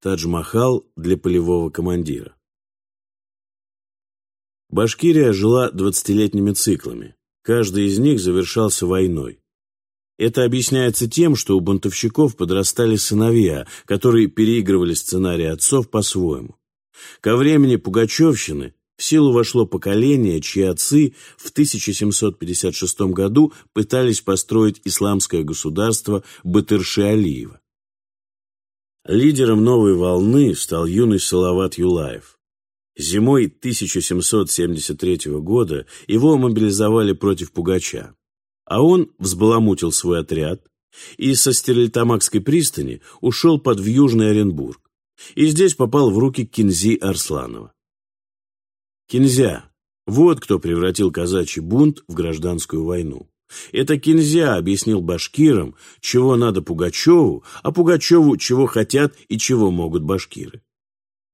Тадж-Махал для полевого командира. Башкирия жила двадцатилетними циклами. Каждый из них завершался войной. Это объясняется тем, что у бунтовщиков подрастали сыновья, которые переигрывали сценарий отцов по-своему. Ко времени Пугачевщины в силу вошло поколение, чьи отцы в 1756 году пытались построить исламское государство Батырши-Алиева. Лидером новой волны стал юный Салават Юлаев. Зимой 1773 года его мобилизовали против Пугача, а он взбаламутил свой отряд и со Стерлитамакской пристани ушел под в Южный Оренбург и здесь попал в руки Кинзи Арсланова. Кинзя – вот кто превратил казачий бунт в гражданскую войну. Это Кинзя объяснил башкирам, чего надо Пугачеву, а Пугачеву чего хотят и чего могут башкиры.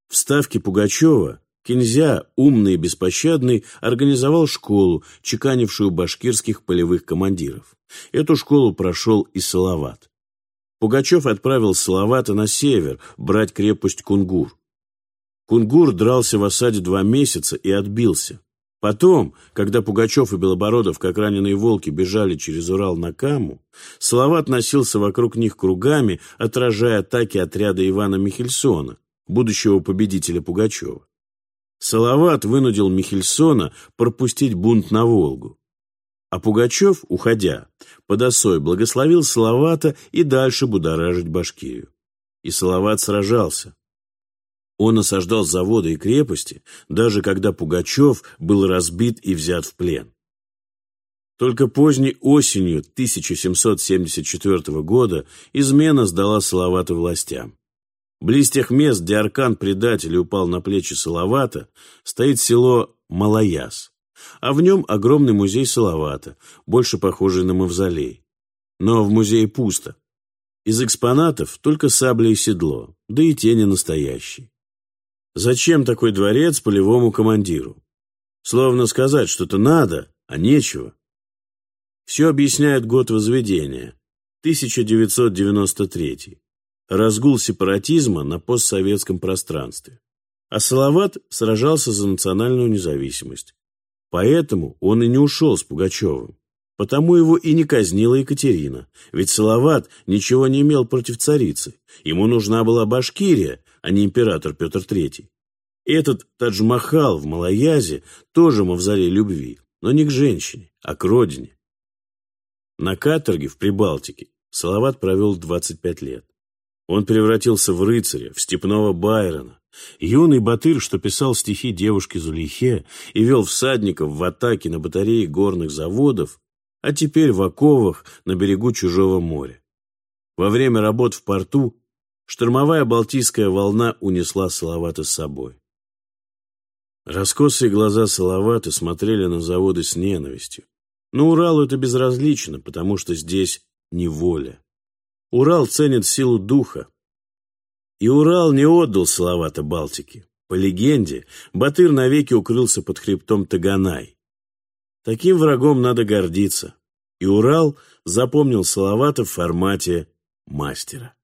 В ставке Пугачева Кинзя, умный и беспощадный, организовал школу, чеканившую башкирских полевых командиров. Эту школу прошел и Салават. Пугачев отправил Салавата на север брать крепость Кунгур. Кунгур дрался в осаде два месяца и отбился. Потом, когда Пугачев и Белобородов, как раненые волки, бежали через Урал на Каму, Салават носился вокруг них кругами, отражая атаки отряда Ивана Михельсона, будущего победителя Пугачева. Салават вынудил Михельсона пропустить бунт на Волгу. А Пугачев, уходя, под осой благословил Салавата и дальше будоражить Башкирию. И Салават сражался. Он осаждал заводы и крепости, даже когда Пугачев был разбит и взят в плен. Только поздней осенью 1774 года измена сдала Салавата властям. Близ тех мест, где аркан предателя упал на плечи Салавата, стоит село Малаяс, а в нем огромный музей Салавата, больше похожий на мавзолей. Но в музее пусто. Из экспонатов только сабля и седло, да и тени настоящие. Зачем такой дворец полевому командиру? Словно сказать что-то надо, а нечего. Все объясняет год возведения, 1993 разгул сепаратизма на постсоветском пространстве. А Салават сражался за национальную независимость. Поэтому он и не ушел с Пугачевым. Потому его и не казнила Екатерина, ведь Салават ничего не имел против царицы. Ему нужна была Башкирия, а не император Петр III. Этот Тадж-Махал в Малаязе тоже мавзолей любви, но не к женщине, а к родине. На каторге в Прибалтике Салават провел 25 лет. Он превратился в рыцаря, в степного Байрона. Юный батыр, что писал стихи девушке Зулейхе и вел всадников в атаке на батареи горных заводов, а теперь в оковах на берегу чужого моря. Во время работ в порту штормовая Балтийская волна унесла Салавата с собой. Раскосые глаза Салавата смотрели на заводы с ненавистью. Но Уралу это безразлично, потому что здесь неволя. Урал ценит силу духа. И Урал не отдал Салавата Балтике. По легенде, Батыр навеки укрылся под хребтом Таганай. Таким врагом надо гордиться. И Урал запомнил Салавата в формате мастера.